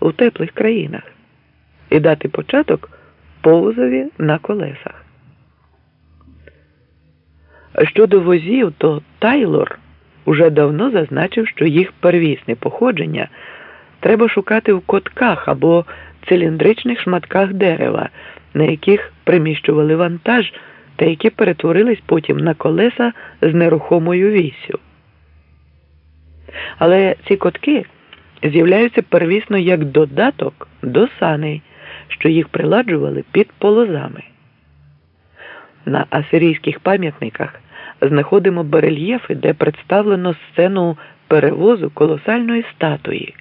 у теплих країнах і дати початок повозові на колесах. Щодо возів, то Тайлор уже давно зазначив, що їх первісне походження треба шукати в котках або циліндричних шматках дерева, на яких приміщували вантаж та які перетворились потім на колеса з нерухомою вісю. Але ці котки з'являються первісно як додаток до саней, що їх приладжували під полозами. На асирійських пам'ятниках знаходимо барельєфи, де представлено сцену перевозу колосальної статуї.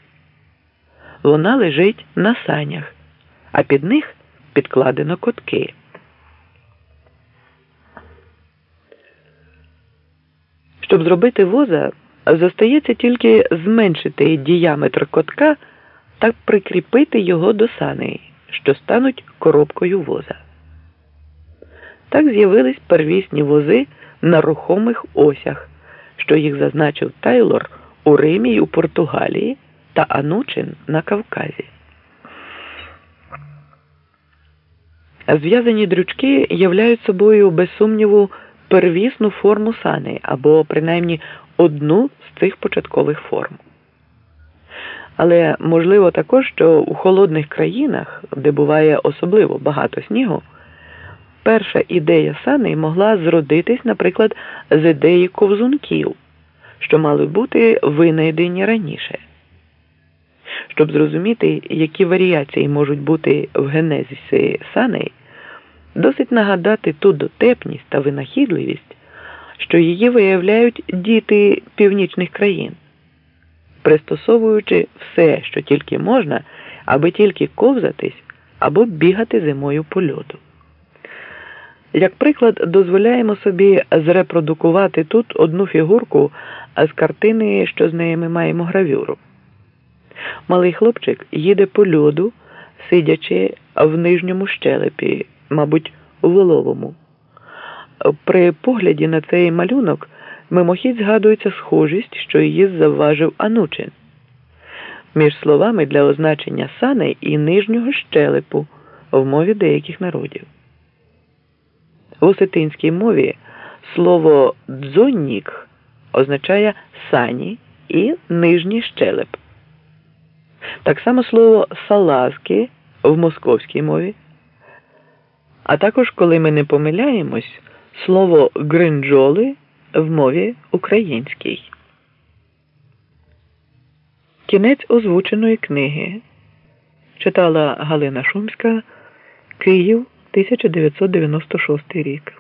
Вона лежить на санях, а під них підкладено котки. Щоб зробити воза, зостається тільки зменшити діаметр котка та прикріпити його до саней, що стануть коробкою воза. Так з'явились первісні вози на рухомих осях, що їх зазначив Тайлор у Римі й у Португалії та Анучин на Кавказі. Зв'язані дрючки являють собою, без сумніву, первісну форму сани або принаймні одну з цих початкових форм. Але можливо також, що у холодних країнах, де буває особливо багато снігу, перша ідея сани могла зродитись, наприклад, з ідеї ковзунків, що мали бути винайдені раніше. Щоб зрозуміти, які варіації можуть бути в генезисі саней, досить нагадати ту дотепність та винахідливість, що її виявляють діти північних країн, пристосовуючи все, що тільки можна, аби тільки ковзатись або бігати зимою по льоду. Як приклад, дозволяємо собі зрепродукувати тут одну фігурку з картини, що з неї ми маємо гравюру. Малий хлопчик їде по льоду, сидячи в нижньому щелепі, мабуть, у воловому. При погляді на цей малюнок мимохідь згадується схожість, що її завважив Анучин. Між словами для означення сани і нижнього щелепу в мові деяких народів. В осетинській мові слово дзоннік означає сані і нижній щелеп. Так само слово салазки в московській мові. А також, коли ми не помиляємось, слово гринджоли в мові українській. Кінець озвученої книги читала Галина Шумська Київ 1996 рік.